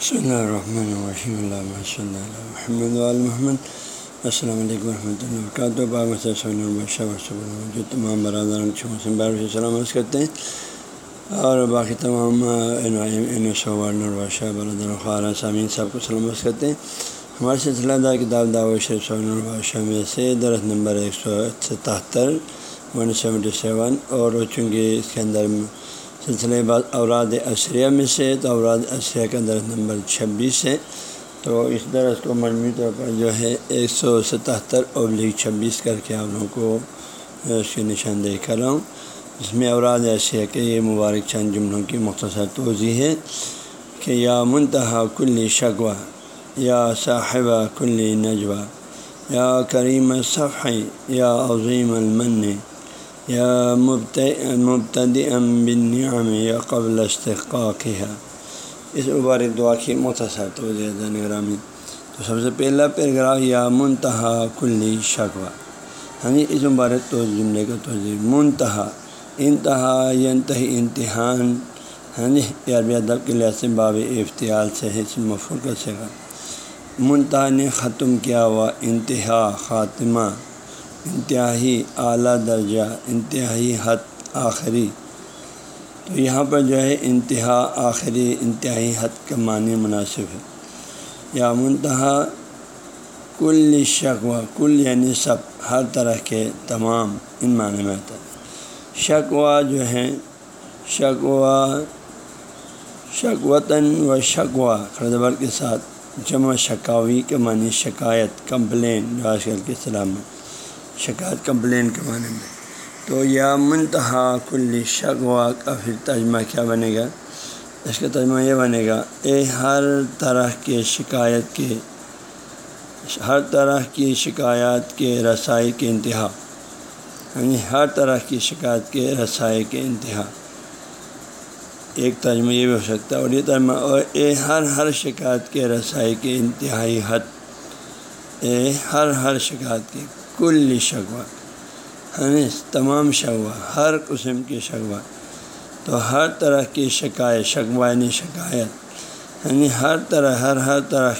بسم اللہ الرحمن الرحیم اللہ صلی اللہ محمد محمد السلام علیکم ورحمۃ اللہ وبرکاتہ بابشہ جو تمام برادران سے سلامت کرتے ہیں اور باقی تمام الباشہ برادر خارہ سامعین سب کو سلامت کرتے ہیں ہمارے سلسلہ دار کتاب دعوت شریف الباشہ میں سے درخت نمبر ایک سو ستہتر ون سیونٹی سیون اور چونکہ اس کے اندر سلسلہ بعض اوراد عشریہ میں سے تو اوراد عشریہ کا درس نمبر چھبیس ہے۔ تو اس درس کو مجموعی طور پر جو ہے ایک سو ستہتر ابلیغ چھبیس کر کے آپ لوگوں کو اس کی نشاندہی کر رہا ہوں۔ اس میں اوراد عشریہ کے یہ مبارک چند جملوں کی مختصر توضیع ہے کہ یا منتہا کل شکوہ، یا صاحبہ کل نجوہ، یا کریم صفحی یا عظیم المن یا مبتد ام بن یا قبل استقاق ہے اس مبارک دعا کی مختصر تو نگرامی تو سب سے پہلا پیراگراف یا منتہا کلی شکوہ۔ ہاں جی اس مبارک تو جملے کا توجہ منتہا، انتہا، ینتہی، امتحان۔ ہاں جی عربی ادب کے لحاظ سے باب افتعال سے اس مفول کا منتہا نے ختم کیا ہوا انتہا خاتمہ۔ انتہائی اعلیٰ درجہ، انتہائی حد آخری۔ تو یہاں پر جو ہے انتہا آخری، انتہائی حد کا معنی مناسب ہے۔ یا منتہا کل شکوہ، کل یعنی سب، ہر طرح کے تمام ان معنی میں آتا ہے۔ شکوہ جو ہے، شکوہ، شکوتاً و شکوہ، خردبر کے ساتھ جمع شکاوی کے معنی شکایت، کمپلین، جو آج کل کے سلام میں شکایت کمپلین کے بارے میں۔ تو یا منتہا کل شکوا کا پھر ترجمہ کیا بنے گا؟ اس کا ترجمہ یہ بنے گا، اے ہر طرح کے شکایت کے، ہر طرح کی شکایات کے رسائی کے انتہا۔ یعنی ہر طرح کی شکایت کے رسائی کے انتہا۔ ایک ترجمہ یہ بھی ہو سکتا ہے اور یہ ترجمہ اور اے ہر ہر شکایت کے رسائی کے انتہائی حد ہر ہر شکایت کی کل شگوا یعنی تمام شگوا ہر قسم کی شگوا تو ہر طرح کی شکایت شگوا شکایت یعنی ہر طرح، ہر ہر طرح،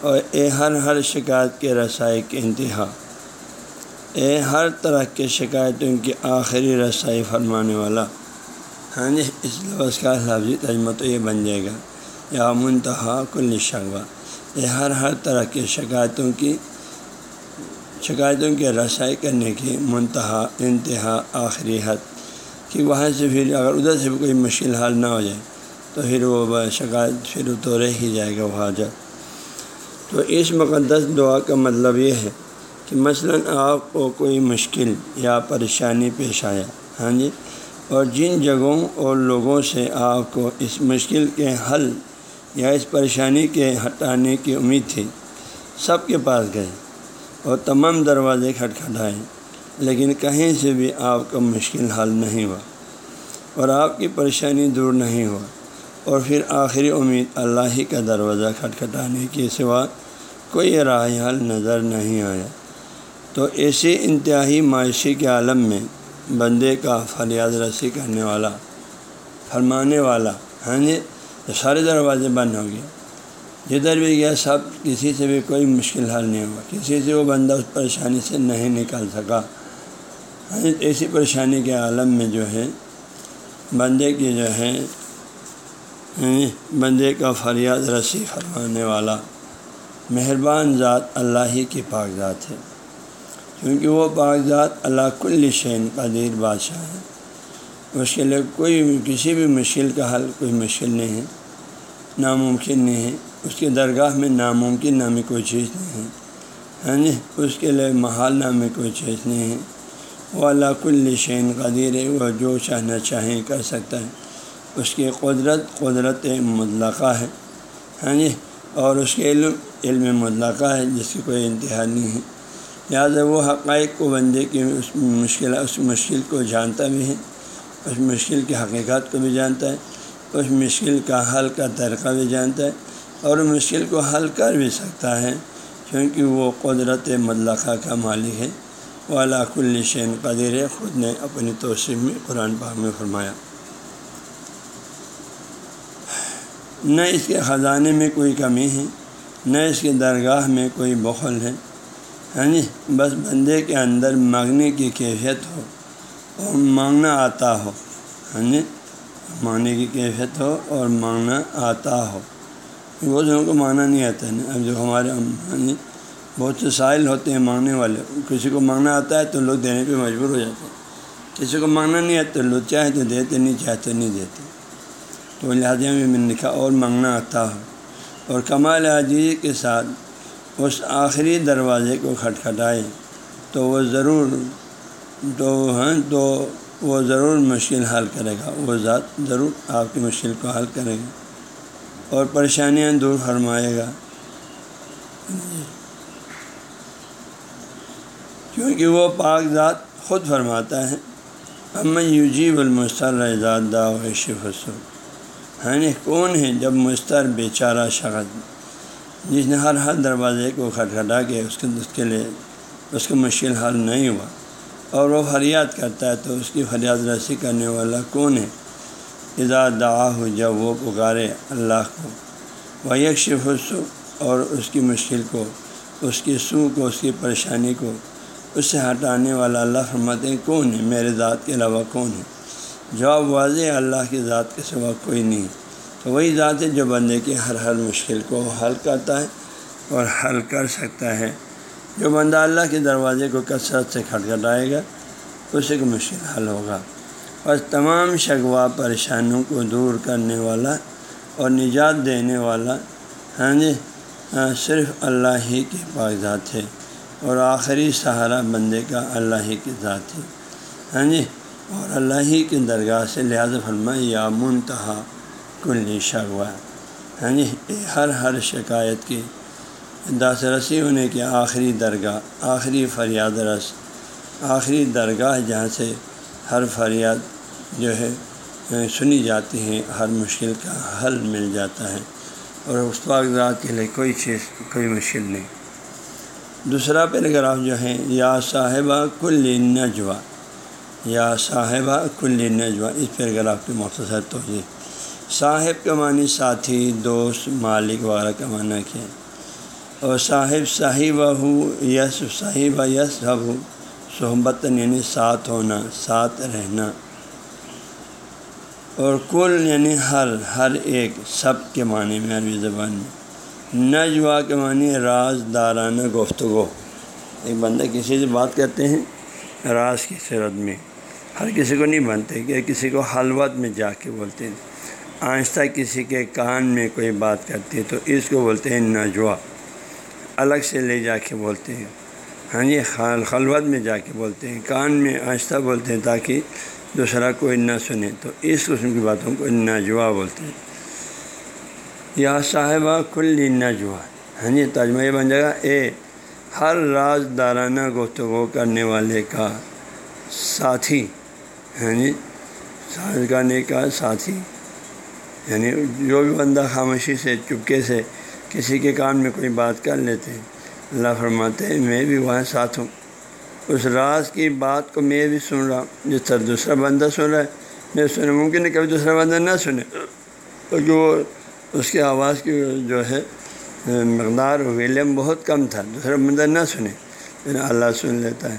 اور اے ہر ہر شکایت کے رسائی کے انتہا۔ اے ہر طرح کے شکایتوں کی آخری رسائی فرمانے والا۔ ہاں جی اس لفظ کا لفظی تجمہ تو یہ بن جائے گا۔ یا منتہا کل شگوا یہ ہر ہر طرح کی شکایتوں کی شکایتوں کے رسائی کرنے کی منتہا، انتہا، آخری حد کہ وہاں سے پھر اگر ادھر سے بھی کوئی مشکل حال نہ ہو جائے تو پھر وہ شکایت پھر تو رہ ہی جائے گا وہ حاجت تو اس مقدس دعا کا مطلب یہ ہے کہ مثلا آپ کو کوئی مشکل یا پریشانی پیش آیا ہاں جی اور جن جگہوں اور لوگوں سے آپ کو اس مشکل کے حل یا اس پریشانی کے ہٹانے کی امید تھی، سب کے پاس گئے اور تمام دروازے کھٹکھٹائے، لیکن کہیں سے بھی آپ کا مشکل حل نہیں ہوا اور آپ کی پریشانی دور نہیں ہوا اور پھر آخری امید اللہ ہی کا دروازہ کھٹکھٹانے کے سوا کوئی راہ حل نظر نہیں آیا۔ تو ایسی انتہائی معاشی کے عالم میں بندے کا فریاد رسی کرنے والا، فرمانے والا ہاں جی؟ تو سارے دروازے بند ہو گئے جدھر بھی گیا، سب کسی سے بھی کوئی مشکل حل نہیں ہوا کسی سے وہ بندہ اس پریشانی سے نہیں نکال سکا۔ یعنی ایسی پریشانی کے عالم میں جو ہے، بندے کی جو ہے یعنی بندے کا فریاد رسی فرمانے والا مہربان ذات اللہ ہی کی پاک ذات ہے۔ کیونکہ وہ پاک ذات اللہ کل شین قدیر بادشاہ ہے۔ اس کے لیے کوئی کسی بھی مشکل کا حل کوئی مشکل نہیں ہے، ناممکن نہیں ہے۔ اس کے درگاہ میں ناممکن نامی کوئی چیز نہیں ہے۔ ہاں جی اس کے لیے محال نامی کوئی چیز نہیں ہے۔ وہ اللہ کل شین قدیر ہے، وہ جو چاہنا چاہیں کر سکتا ہے۔ اس کی قدرت قدرت مطلقہ ہے۔ ہاں جی اور اس کے علم علم مطلقہ ہے، جس کی کوئی انتہا نہیں ہے۔ لہٰذا وہ حقائق کو بندے کی اس مشکل اس مشکل کو جانتا بھی ہے۔ اس مشکل کی حقیقت کو بھی جانتا ہے اس مشکل کا حل کا طریقہ بھی جانتا ہے اور مشکل کو حل کر بھی سکتا ہے، کیونکہ وہ قدرت مطلقہ کا مالک ہے۔ وہ علاق الشین قدیر خود نے اپنی توسیع میں قرآن پاک میں فرمایا۔ نہ اس کے خزانے میں کوئی کمی ہے، نہ اس کے درگاہ میں کوئی بخل ہے۔ ہاں جی بس بندے کے اندر مانگنے کی کیفیت ہو۔ مانگنا آتا ہو۔ ہاں جی؟ مانگنے کی کیفیت ہو اور مانگنا آتا ہو۔ بہت لوگوں کو مانگنا نہیں آتا ہے۔ اب جو ہمارے ہاں جی بہت سے سائل ہوتے ہیں مانگنے والے۔ کسی کو مانگنا آتا ہے تو لوگ دینے پہ مجبور ہو جاتے ہیں۔ کسی کو مانگنا نہیں آتا تو لوگ چاہے تو دیتے، نہیں چاہتے نہیں دیتے۔ تو لہٰذا میں نے لکھا، اور مانگنا آتا ہو۔ اور کمال عجیز کے ساتھ اس آخری دروازے کو کھٹکھٹائے تو وہ ضرور تو ہاں تو وہ ضرور مشکل حل کرے گا۔ وہ ذات ضرور آپ کی مشکل کو حل کرے گا۔ اور پریشانیاں دور فرمائے گا۔ کیونکہ وہ پاک ذات خود فرماتا ہے۔ امن یوجیب المستر رضاد دا و شفسو یعنی کون ہے جب مستر بیچارہ شخص، جس نے ہر ہر دروازے کو کھٹکھٹا کے اس کے اس کے لیے، اس کا مشکل حل نہیں ہوا۔ اور وہ فریاد کرتا ہے تو اس کی فریاد رسی کرنے والا کون ہے؟ اذا دعا ہو جب وہ پکارے اللہ کو وہ یک اور اس کی مشکل کو، اس کی سو کو، اس کی پریشانی کو اس سے ہٹانے والا اللہ فرماتے ہیں، کون ہے؟ میرے ذات کے علاوہ کون ہے؟ جواب واضح اللہ کی ذات کے سوا کوئی نہیں۔ تو وہی ذات ہے جو بندے کی ہر ہر مشکل کو حل کرتا ہے اور حل کر سکتا ہے۔ جو بندہ اللہ کے دروازے کو کثرت سے کھٹکھٹائے گا اسی کو مشکل حل ہوگا۔ بس تمام شگوا پریشانیوں کو دور کرنے والا اور نجات دینے والا ہاں جی ہاں، صرف اللہ ہی کے پاک ذات ہے۔ اور آخری سہارا بندے کا اللہ ہی کی ذات ہے۔ ہاں جی اور اللہ ہی کی درگاہ سے لہٰذا فرما یا منتہا کل شغوا ہاں جی ہر ہر شکایت کی داس رسی ہونے کی آخری درگاہ آخری فریاد رس. آخری درگاہ جہاں سے ہر فریاد جو ہے، سنی جاتی ہے ہر مشکل کا حل مل جاتا ہے اور اس پاک ذات کے لیے کوئی چیز، کوئی مشکل نہیں۔ دوسرا پیراگراف جو ہے، یا صاحبہ کل نجوا یا صاحبہ کل نجوا اس پیراگراف کی مختصر توجہ صاحب کا معنی ساتھی، دوست، مالک، وغیرہ کا معنی کیا اور صاحب صاحبہ ہو یس صاحبہ یس ہو صحبت یعنی ساتھ ہونا، ساتھ رہنا۔ اور کل یعنی ہر ہر ایک، سب کے معنی میں عربی زبان میں۔ نجوا کے معنی راز، دارانہ، گفتگو۔ ایک بندہ کسی سے بات کرتے ہیں راز کی صورت میں۔ ہر کسی کو نہیں بنتے کہ کسی کو حلوت میں جا کے بولتے ہیں۔ آہستہ کسی کے کان میں کوئی بات کرتی ہے تو اس کو بولتے ہیں نجوا۔ الگ سے لے جا کے بولتے ہیں۔ ہاں جی خلوت میں جا کے بولتے ہیں، کان میں آہستہ بولتے ہیں تاکہ دوسرا کوئی نہ سنے۔ تو اس قسم کی باتوں کو نجوا بولتے ہیں۔ یا صاحبہ کل نجوا ہاں جی تجمہ بن جائے گا، اے ہر راز دارانہ گفتگو کرنے والے کا ساتھی۔ ہاں جی ساز گانے کا ساتھی۔ یعنی جو بھی بندہ خاموشی سے، چپکے سے کسی کے کان میں کوئی بات کر لیتے ہیں۔ اللہ فرماتے ہیں، میں بھی وہاں ساتھ ہوں۔ اس راز کی بات کو میں بھی سن رہا ہوں۔ جس طرح دوسرا بندہ سن رہا ہے، میں سنے ممکن ہے کبھی دوسرا بندہ نہ سنے۔ کیونکہ وہ اس کی آواز کی جو ہے، مقدار ویلیم بہت کم تھا۔ دوسرا بندہ نہ سنے۔ اللہ سن لیتا ہے۔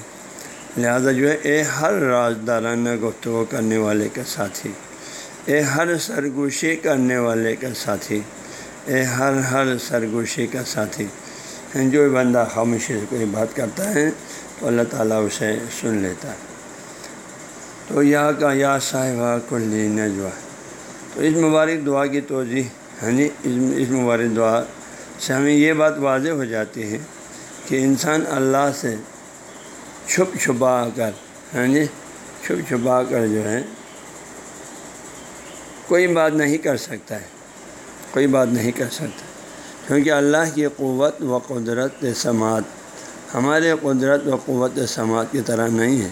لہذا جو ہے، اے ہر راز دارانہ گفتگو کرنے والے کا ساتھی، اے ہر سرگوشی کرنے والے کا ساتھی اے ہر ہر سرگوشی کا ساتھی۔ جو بندہ خاموشی سے کوئی بات کرتا ہے، تو اللہ تعالیٰ اسے سن لیتا ہے۔ تو یا کا یا صاحبہ کلی نجوا تو اس مبارک دعا کی توجہ ہاں جی اس مبارک دعا سے ہمیں یہ بات واضح ہو جاتی ہے کہ انسان اللہ سے چھپ چھپا کر ہاں جی چھپ چھپا کر جو ہے، کوئی بات نہیں کر سکتا ہے۔ کوئی بات نہیں کر سکتا۔ کیونکہ اللہ کی قوت و قدرت سماعت، ہمارے قدرت و قوت سماعت کی طرح نہیں ہے۔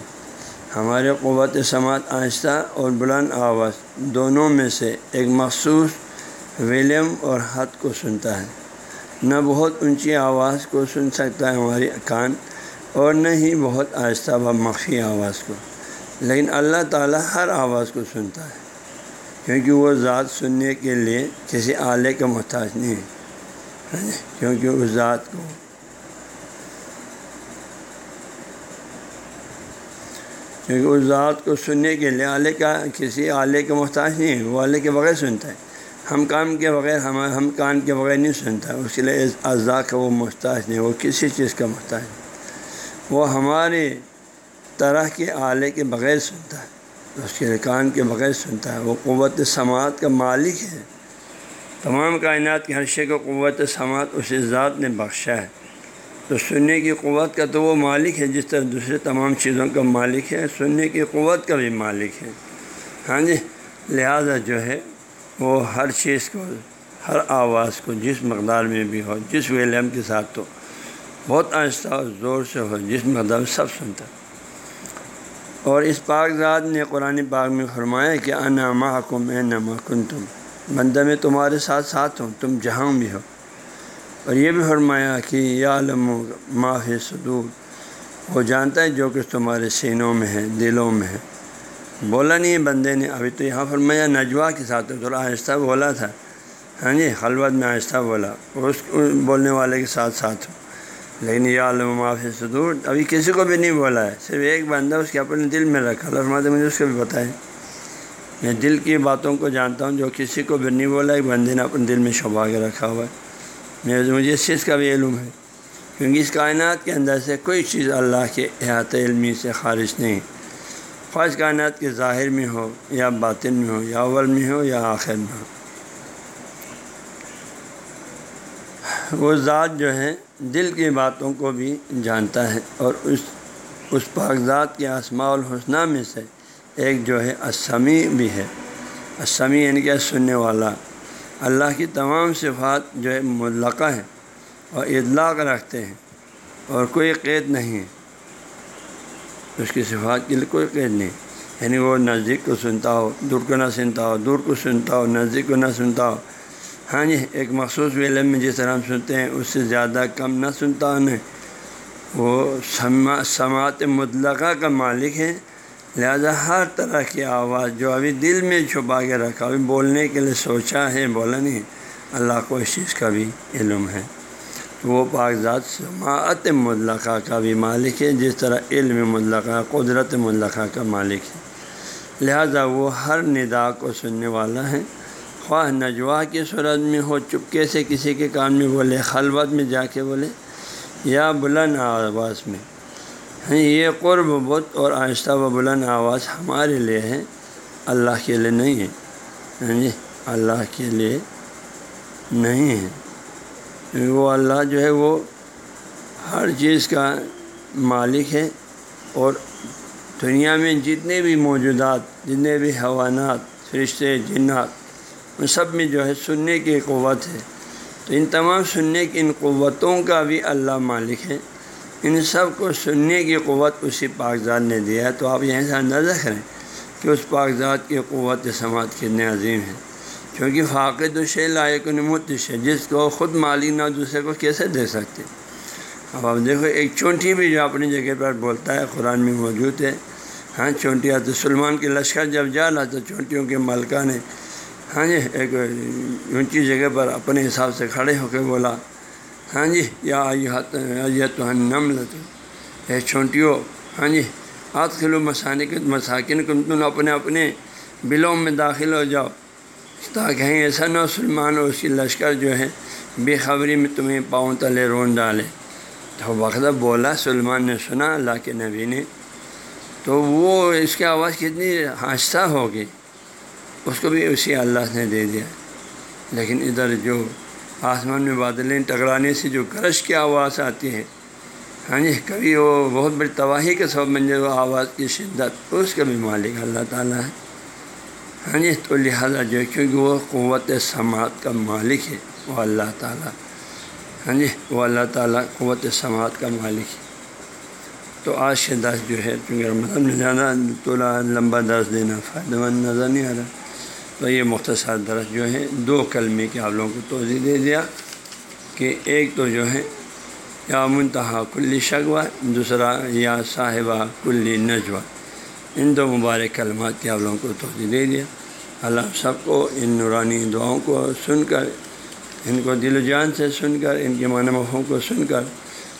ہمارے قوت سماعت آہستہ اور بلند آواز دونوں میں سے ایک مخصوص ویلیم اور حد کو سنتا ہے۔ نہ بہت اونچی آواز کو سن سکتا ہے ہماری کان اور نہ ہی بہت آہستہ و مخفی آواز کو۔ لیکن اللہ تعالیٰ ہر آواز کو سنتا ہے۔ کیونکہ وہ ذات سننے کے لیے کسی آلے کا محتاج نہیں ہے۔ کیونکہ اس ذات کو کیونکہ اس ذات کو سننے کے لیے آلے کا کسی آلے کا محتاج نہیں ہے، وہ آلے کے بغیر سنتا ہے۔ ہم کام کے بغیر، ہم ہم کان کے بغیر نہیں سنتا، اس کے لیے اعضاء کا وہ محتاج نہیں، وہ کسی چیز کا محتاج نہیں۔ وہ ہمارے طرح کے آلے کے بغیر سنتا ہے۔ اس کے کان کے بغیر سنتا ہے۔ وہ قوت سماعت کا مالک ہے۔ تمام کائنات کے ہر شے کو قوت سماعت اس ذات نے بخشا ہے۔ تو سننے کی قوت کا تو وہ مالک ہے جس طرح دوسرے تمام چیزوں کا مالک ہے، سننے کی قوت کا بھی مالک ہے۔ ہاں جی لہذا جو ہے، وہ ہر چیز کو، ہر آواز کو جس مقدار میں بھی ہو، جس ویلم کے ساتھ ہو، بہت آہستہ اور زور سے ہو، جس مقدار میں سب سنتا ہے۔ اور اس پاک ذات نے قرآن پاک میں فرمایا کہ انا محکم اے نما کن تم بندہ میں تمہارے ساتھ ساتھ ہوں، تم جہاں بھی ہو۔ اور یہ بھی فرمایا کہ یا علم معاف صدور، وہ جانتا ہے جو کچھ تمہارے سینوں میں ہے، دلوں میں ہے۔ بولا نہیں، بندے نے ابھی تو یہاں فرمایا، نجوا کے ساتھ تھوڑا آہستہ بولا تھا۔ ہاں جی خلوت میں آہستہ بولا، اس بولنے والے کے ساتھ ساتھ ہوں لیکن یا علم معاف صدور۔ ابھی کسی کو بھی نہیں بولا ہے، صرف ایک بندہ اس کے اپنے دل میں رکھا فرماتے مجھے اس کو بھی بتائیں میں دل کی باتوں کو جانتا ہوں، جو کسی کو بھی نہیں بولا، ایک بندے نے اپنے دل میں شبا کے رکھا ہوا ہے۔ مجھے اس چیز کا بھی علم ہے، کیونکہ اس کائنات کے اندر سے کوئی چیز اللہ کے احاطہ علمی سے خارج نہیں۔ خواہش کائنات کے ظاہر میں ہو، یا باطن میں ہو، یا اول میں ہو، یا آخر میں ہو۔ وہ ذات جو ہے دل کی باتوں کو بھی جانتا ہے اور اس اس پاک ذات کے اسماع الحسنہ میں سے ایک جو ہے اسمی بھی ہے۔ اسمی یعنی کہ سننے والا۔ اللہ کی تمام صفات جو ہے ملقہ ہیں اور اطلاق رکھتے ہیں اور کوئی قید نہیں ہے۔ اس کی صفات کے لیے کوئی قید نہیں۔ یعنی وہ نزدیک کو سنتا ہو، دور کو نہ سنتا ہو، دور کو سنتا ہو، نزدیک کو نہ سنتا ہو۔ ہاں جی ایک مخصوص ویلے میں جس طرح ہم سنتے ہیں، اس سے زیادہ کم نہ سنتا نہیں وہ سماعت مطلقہ کا مالک ہے۔ لہذا ہر طرح کی آواز جو ابھی دل میں چھپا کے رکھا، ابھی بولنے کے لیے سوچا ہے، بولا نہیں۔ اللہ کو اس چیز کا بھی علم ہے۔ وہ پاک ذات سماعت مطلقہ کا بھی مالک ہے، جس طرح علم مطلقہ، قدرت مطلقہ کا مالک ہے۔ لہذا وہ ہر ندا کو سننے والا ہے۔ خواہ نجوا کی صورت میں ہو، چپکے سے کسی کے کان میں بولے، خلوت میں جا کے بولے، یا بلند آواز میں۔ ہاں، یہ قرب بت اور آہستہ و بلند آواز ہمارے لیے ہے، اللہ کے لیے نہیں ہے۔ ہاں جی اللہ کے لیے نہیں ہے۔ وہ اللہ جو ہے، وہ ہر چیز کا مالک ہے اور دنیا میں جتنے بھی موجودات، جتنے بھی حوانات فرشتے، جنات ان سب میں جو ہے سننے کی قوت ہے۔ تو ان تمام سننے کی، ان قوتوں کا بھی اللہ مالک ہے۔ ان سب کو سننے کی قوت اسی کاغذات نے دیا ہے۔ تو آپ یہیں سے اندازہ کریں کہ اس کاغذات کی قوت سماعت کتنے عظیم ہے کیونکہ فاقد الشے لائق نمتش ہے جس کو خود مالک نہ دوسرے کو کیسے دے سکتے؟ اب آپ دیکھو، ایک چونٹی بھی جو اپنی جگہ پر بولتا ہے، قرآن میں موجود ہے۔ ہاں چونٹیاں تو سلمان کے لشکر جب جا رہا تو چونٹیوں کے ملکہ نے ہاں جی ایک اونچی جگہ پر اپنے حساب سے کھڑے ہو کے بولا ہاں جی یا تو نم لت اے چھونٹیوں ہاں جی ہاتھ کھلو مسانک، مساکن کم تم اپنے اپنے بلوں میں داخل ہو جاؤ۔ تاکہ ایسا نہ سلمان اور اس کی لشکر جو ہے بے خبری میں تمہیں پاؤں تلے رون ڈالے۔ تو وقت بولا، سلمان نے سنا، اللہ کے نبی نے۔ تو وہ اس کی آواز کتنی آہستہ ہوگی۔ اس کو بھی اسی اللہ نے دے دیا۔ لیکن ادھر جو آسمان میں بادلیں ٹکرانے سے جو گرج کی آواز آتی ہے ہاں جی کبھی وہ بہت بڑی تباہی کے سب بن جائے وہ آواز کی شدت، اس کا بھی مالک اللہ تعالیٰ ہے۔ ہاں جی تو لہٰذا جو ہے، کیونکہ وہ قوت سماعت کا مالک ہے، وہ اللہ تعالیٰ۔ ہاں جی وہ اللہ تعالیٰ قوت سماعت کا مالک ہے۔ تو آج کے دس جو ہے چونکہ رمضان میں زیادہ تھوڑا لمبا درس دینا فائدہ مند نظر نہیں آ رہا۔ تو یہ مختصر درس جو ہے دو کلمے کے آپ لوگوں کو توضیع دے دیا کہ ایک تو جو ہے یا منتہا کلی شگوا دوسرا یا صاحبہ کلی نجوا ان دو مبارک کلمات کے آپ لوگوں کو توضیع دے دیا۔ اللہ سب کو ان نورانی دعاؤں کو سن کر، ان کو دل و جان سے سن کر، ان کے معنی مفہوم کو سن کر،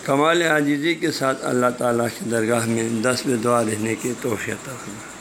کمال عاجزی کے ساتھ اللہ تعالیٰ کی درگاہ میں دس دعا رہنے کی توفیع فرمائے۔